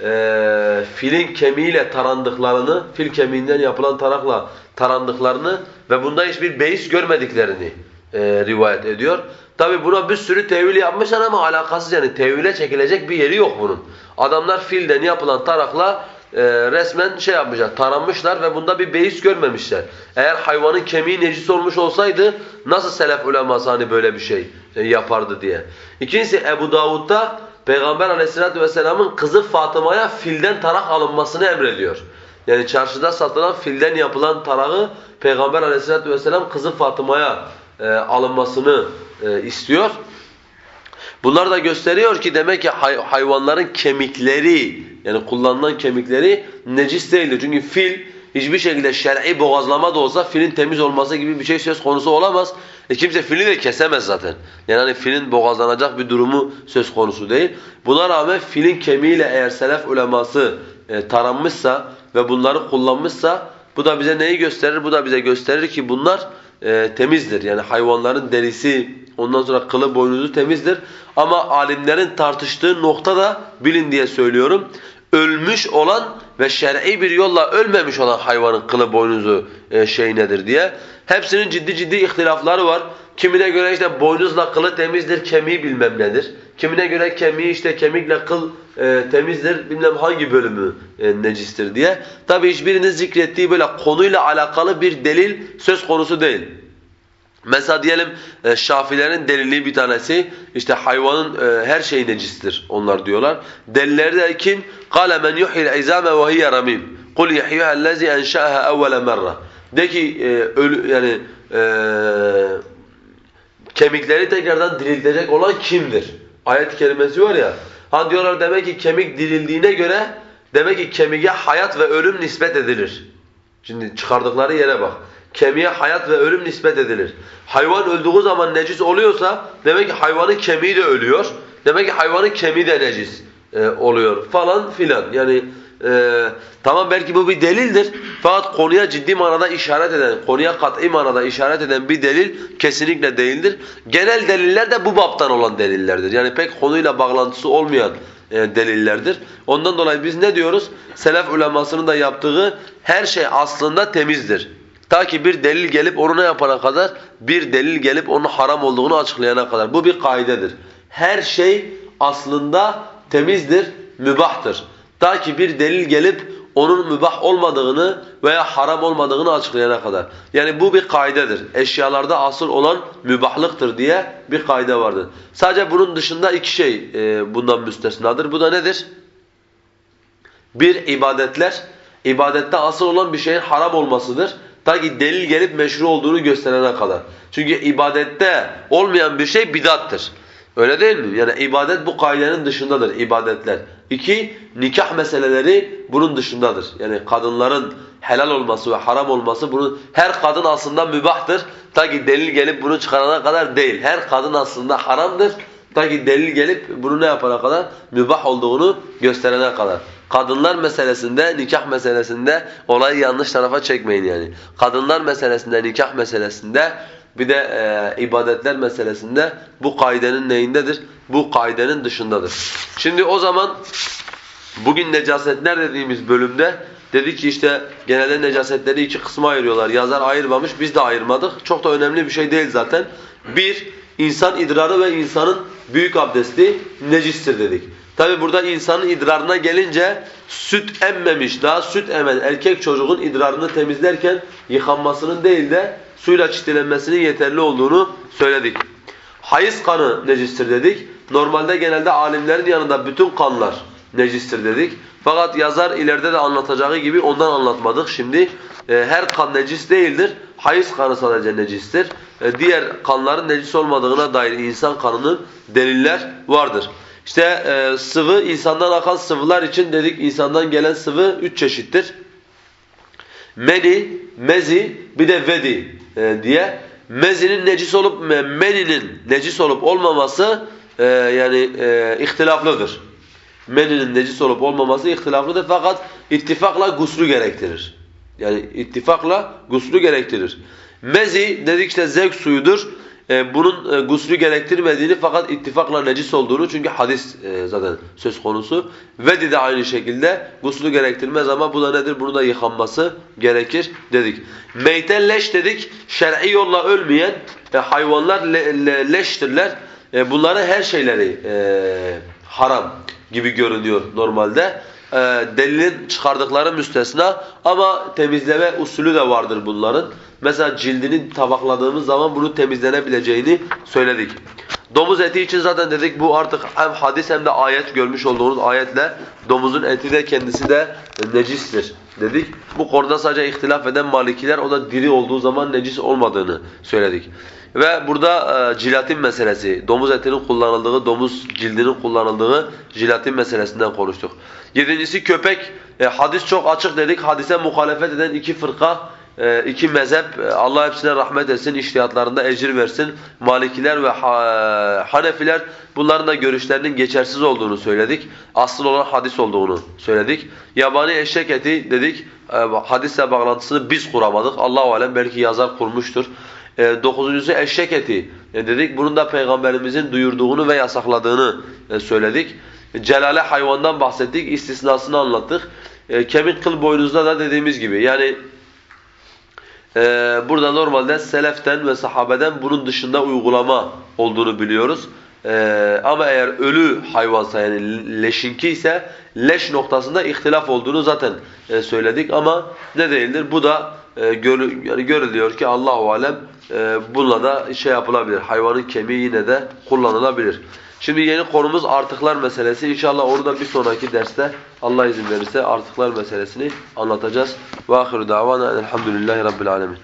e, filin kemiğiyle tarandıklarını, fil kemiğinden yapılan tarakla tarandıklarını ve bunda hiçbir beis görmediklerini e, rivayet ediyor. Tabi buna bir sürü tevil yapmışlar ama alakasız yani tevhile çekilecek bir yeri yok bunun. Adamlar filden yapılan tarakla e, resmen şey yapmışlar, taranmışlar ve bunda bir beis görmemişler. Eğer hayvanın kemiği necis olmuş olsaydı nasıl selef uleması hani böyle bir şey e, yapardı diye. İkincisi Ebu Davud'da Peygamber aleyhissalatü vesselamın kızı Fatıma'ya filden tarak alınmasını emrediyor. Yani çarşıda satılan filden yapılan tarağı Peygamber aleyhissalatü vesselam kızı Fatıma'ya e, alınmasını e, istiyor. Bunlar da gösteriyor ki demek ki hay- hayvanların kemikleri yani kullanılan kemikleri necis değildir. Çünkü fil hiçbir şekilde şer'i boğazlama da olsa filin temiz olması gibi bir şey söz konusu olamaz. E kimse fili de kesemez zaten. Yani hani filin boğazlanacak bir durumu söz konusu değil. Buna rağmen filin kemiğiyle eğer selef uleması e, taranmışsa ve bunları kullanmışsa bu da bize neyi gösterir? Bu da bize gösterir ki bunlar e, temizdir. Yani hayvanların derisi, ondan sonra kılı, boynuzu temizdir. Ama alimlerin tartıştığı nokta da bilin diye söylüyorum. Ölmüş olan ve şer'i bir yolla ölmemiş olan hayvanın kılı, boynuzu e, şey nedir diye. Hepsinin ciddi ciddi ihtilafları var. Kimine göre işte boynuzla kılı temizdir, kemiği bilmem nedir. Kimine göre kemiği işte kemikle kıl e, temizdir, bilmem hangi bölümü e, necistir diye. Tabi hiçbirinin zikrettiği böyle konuyla alakalı bir delil söz konusu değil. Mesela diyelim e, Şafilerin delili bir tanesi işte hayvanın e, her şeyi necistir onlar diyorlar. Delilleri de kim? قَالَ مَنْ يُحْيِ الْعِزَامَ وَهِيَ رَمِيمٌ قُلْ يَحْيُهَا الَّذِي أَنْشَأَهَا أَوَّلَ مَرَّةٍ De ki e, ölü, yani e, kemikleri tekrardan diriltecek olan kimdir? Ayet kelimesi var ya. Ha diyorlar demek ki kemik dirildiğine göre demek ki kemiğe hayat ve ölüm nispet edilir. Şimdi çıkardıkları yere bak. Kemiğe hayat ve ölüm nispet edilir. Hayvan öldüğü zaman necis oluyorsa demek ki hayvanın kemiği de ölüyor. Demek ki hayvanın kemiği de necis e, oluyor falan filan. Yani e, tamam belki bu bir delildir. Fakat konuya ciddi manada işaret eden, konuya kat'i manada işaret eden bir delil kesinlikle değildir. Genel deliller de bu baptan olan delillerdir. Yani pek konuyla bağlantısı olmayan e, delillerdir. Ondan dolayı biz ne diyoruz? Selef ulemasının da yaptığı her şey aslında temizdir. Ta ki bir delil gelip onu ne yapana kadar? Bir delil gelip onun haram olduğunu açıklayana kadar. Bu bir kaidedir. Her şey aslında temizdir, mübahtır. Ta ki bir delil gelip onun mübah olmadığını veya haram olmadığını açıklayana kadar. Yani bu bir kaidedir. Eşyalarda asıl olan mübahlıktır diye bir kaide vardır. Sadece bunun dışında iki şey e, bundan müstesnadır. Bu da nedir? Bir, ibadetler. İbadette asıl olan bir şeyin haram olmasıdır. Ta ki delil gelip meşru olduğunu gösterene kadar. Çünkü ibadette olmayan bir şey bidattır. Öyle değil mi? Yani ibadet bu kaidenin dışındadır ibadetler. İki, nikah meseleleri bunun dışındadır. Yani kadınların helal olması ve haram olması bunun her kadın aslında mübahtır. Ta ki delil gelip bunu çıkarana kadar değil. Her kadın aslında haramdır. Ta ki delil gelip bunu ne yapana kadar? Mübah olduğunu gösterene kadar. Kadınlar meselesinde, nikah meselesinde olayı yanlış tarafa çekmeyin yani. Kadınlar meselesinde, nikah meselesinde bir de e, ibadetler meselesinde bu kaidenin neyindedir? Bu kaidenin dışındadır. Şimdi o zaman bugün necasetler dediğimiz bölümde dedi ki işte genelde necasetleri iki kısma ayırıyorlar. Yazar ayırmamış, biz de ayırmadık. Çok da önemli bir şey değil zaten. Bir, insan idrarı ve insanın büyük abdesti necistir dedik. Tabi burada insanın idrarına gelince süt emmemiş, daha süt emen erkek çocuğun idrarını temizlerken yıkanmasının değil de suyla çitilenmesinin yeterli olduğunu söyledik. Hayız kanı necistir dedik. Normalde genelde alimlerin yanında bütün kanlar necistir dedik. Fakat yazar ileride de anlatacağı gibi ondan anlatmadık. Şimdi e, her kan necis değildir. Hayız kanı sadece necistir. E, diğer kanların necis olmadığına dair insan kanının deliller vardır. İşte e, sıvı, insandan akan sıvılar için dedik insandan gelen sıvı üç çeşittir. Meni, mezi, bir de vedi e, diye. Mezinin necis olup, meninin necis olup olmaması e, yani e, ihtilaflıdır. Meninin necis olup olmaması ihtilaflıdır fakat ittifakla guslü gerektirir. Yani ittifakla guslü gerektirir. Mezi dedik işte zevk suyudur. E, bunun e, guslü gerektirmediğini fakat ittifakla necis olduğunu çünkü hadis e, zaten söz konusu. Vedi de aynı şekilde guslü gerektirmez ama bu da nedir? Bunu da yıkanması gerekir dedik. Meyten leş dedik. Şer'i yolla ölmeyen e, hayvanlar le, le, leştirler. E, bunların her şeyleri e, haram gibi görünüyor normalde. E, delilin çıkardıkları müstesna ama temizleme usulü de vardır bunların. Mesela cildini tabakladığımız zaman bunu temizlenebileceğini söyledik. Domuz eti için zaten dedik bu artık hem hadis hem de ayet görmüş olduğunuz ayetle domuzun eti de kendisi de necistir dedik. Bu konuda sadece ihtilaf eden malikiler o da diri olduğu zaman necis olmadığını söyledik. Ve burada e, jilatin meselesi, domuz etinin kullanıldığı, domuz cildinin kullanıldığı jilatin meselesinden konuştuk. Yedincisi köpek, e, hadis çok açık dedik, hadise muhalefet eden iki fırka, iki mezhep, e, Allah hepsine rahmet etsin, iştihatlarında ecir versin. Malikiler ve ha, Hanefiler bunların da görüşlerinin geçersiz olduğunu söyledik. Asıl olan hadis olduğunu söyledik. Yabani eşek eti dedik, e, hadisle bağlantısını biz kuramadık. Allah-u Alem belki yazar kurmuştur. E, dokuzuncusu eşek eti e, dedik. Bunun da Peygamberimizin duyurduğunu ve yasakladığını e, söyledik. Celale hayvandan bahsettik, istisnasını anlattık. E, kemik kıl boynuzda da dediğimiz gibi yani e, burada normalde seleften ve sahabeden bunun dışında uygulama olduğunu biliyoruz. Ee, ama eğer ölü hayvansa yani leşinki ise leş noktasında ihtilaf olduğunu zaten e, söyledik ama ne değildir? Bu da e, gör, yani görülüyor ki Allahu alem e, bununla da şey yapılabilir. Hayvanın kemiği yine de kullanılabilir. Şimdi yeni konumuz artıklar meselesi. İnşallah onu da bir sonraki derste Allah izin verirse artıklar meselesini anlatacağız. Ve ahiru davana elhamdülillahi rabbil alemin.